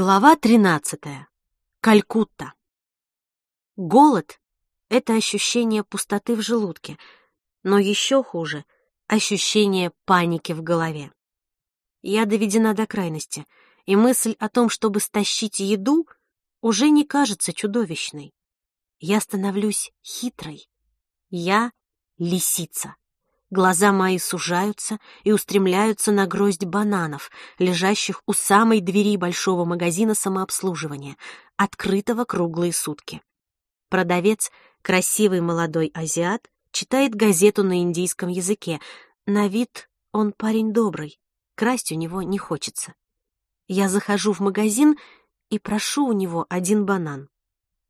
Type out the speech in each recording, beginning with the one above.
Глава 13. Калькутта. Голод — это ощущение пустоты в желудке, но еще хуже — ощущение паники в голове. Я доведена до крайности, и мысль о том, чтобы стащить еду, уже не кажется чудовищной. Я становлюсь хитрой. Я — лисица. Глаза мои сужаются и устремляются на гроздь бананов, лежащих у самой двери большого магазина самообслуживания, открытого круглые сутки. Продавец, красивый молодой азиат, читает газету на индийском языке. На вид он парень добрый, красть у него не хочется. Я захожу в магазин и прошу у него один банан.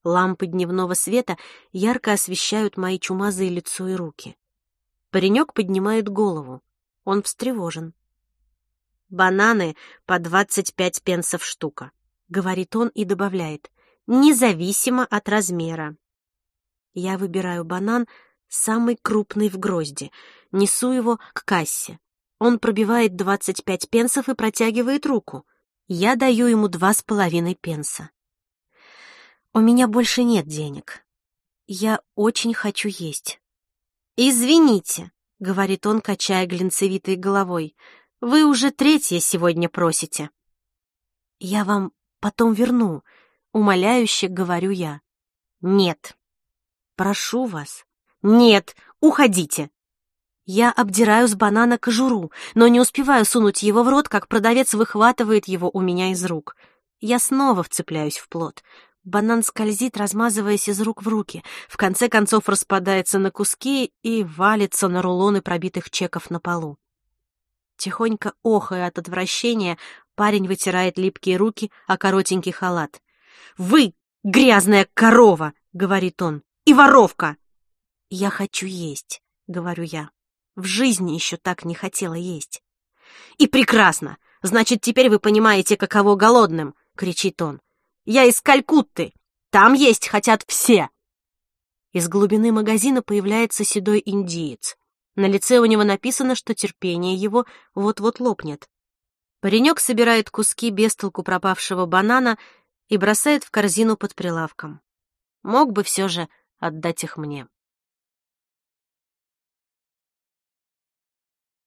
Лампы дневного света ярко освещают мои чумазые лицо и руки. Паренек поднимает голову. Он встревожен. «Бананы по двадцать пять пенсов штука», — говорит он и добавляет, «независимо от размера». Я выбираю банан, самый крупный в грозди, несу его к кассе. Он пробивает двадцать пять пенсов и протягивает руку. Я даю ему два с половиной пенса. У меня больше нет денег. Я очень хочу есть. «Извините», — говорит он, качая глинцевитой головой, — «вы уже третье сегодня просите». «Я вам потом верну», — умоляюще говорю я. «Нет». «Прошу вас». «Нет, уходите». Я обдираю с банана кожуру, но не успеваю сунуть его в рот, как продавец выхватывает его у меня из рук. Я снова вцепляюсь в плод. Банан скользит, размазываясь из рук в руки, в конце концов распадается на куски и валится на рулоны пробитых чеков на полу. Тихонько охая от отвращения, парень вытирает липкие руки о коротенький халат. «Вы грязная корова!» — говорит он. «И воровка!» «Я хочу есть», — говорю я. В жизни еще так не хотела есть. «И прекрасно! Значит, теперь вы понимаете, каково голодным!» — кричит он. Я из Калькутты. Там есть хотят все. Из глубины магазина появляется седой индиец. На лице у него написано, что терпение его вот-вот лопнет. Паренек собирает куски без толку пропавшего банана и бросает в корзину под прилавком. Мог бы все же отдать их мне.